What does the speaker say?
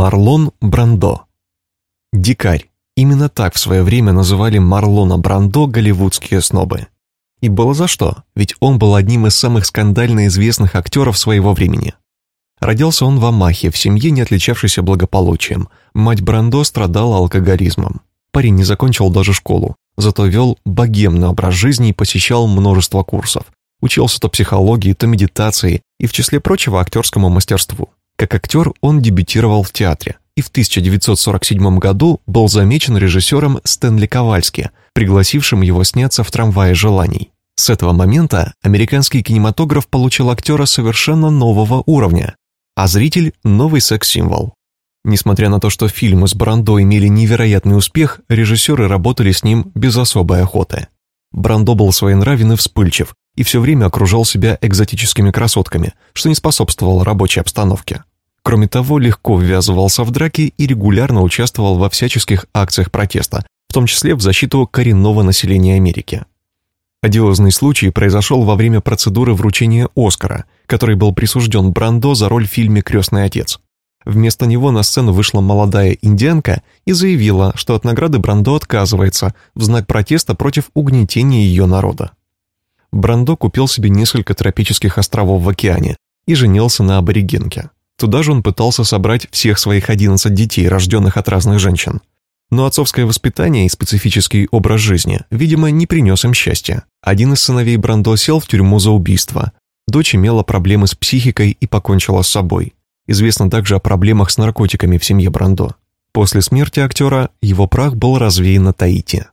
Марлон Брандо. Дикарь. Именно так в свое время называли Марлона Брандо голливудские снобы. И было за что, ведь он был одним из самых скандально известных актеров своего времени. Родился он в Амахе, в семье, не отличавшейся благополучием. Мать Брандо страдала алкоголизмом. Парень не закончил даже школу, зато вел богемный образ жизни и посещал множество курсов. Учился то психологии, то медитации и, в числе прочего, актерскому мастерству. Как актер он дебютировал в театре и в 1947 году был замечен режиссером Стэнли Ковальски, пригласившим его сняться в «Трамвае желаний». С этого момента американский кинематограф получил актера совершенно нового уровня, а зритель – новый секс-символ. Несмотря на то, что фильмы с Брандо имели невероятный успех, режиссеры работали с ним без особой охоты. Брандо был своенравен и вспыльчив, и все время окружал себя экзотическими красотками, что не способствовало рабочей обстановке. Кроме того, легко ввязывался в драки и регулярно участвовал во всяческих акциях протеста, в том числе в защиту коренного населения Америки. Одиозный случай произошел во время процедуры вручения «Оскара», который был присужден Брандо за роль в фильме «Крестный отец». Вместо него на сцену вышла молодая индианка и заявила, что от награды Брандо отказывается в знак протеста против угнетения ее народа. Брандо купил себе несколько тропических островов в океане и женился на аборигенке. Туда же он пытался собрать всех своих 11 детей, рожденных от разных женщин. Но отцовское воспитание и специфический образ жизни, видимо, не принес им счастья. Один из сыновей Брандо сел в тюрьму за убийство. Дочь имела проблемы с психикой и покончила с собой. Известно также о проблемах с наркотиками в семье Брандо. После смерти актера его прах был развеян на Таити.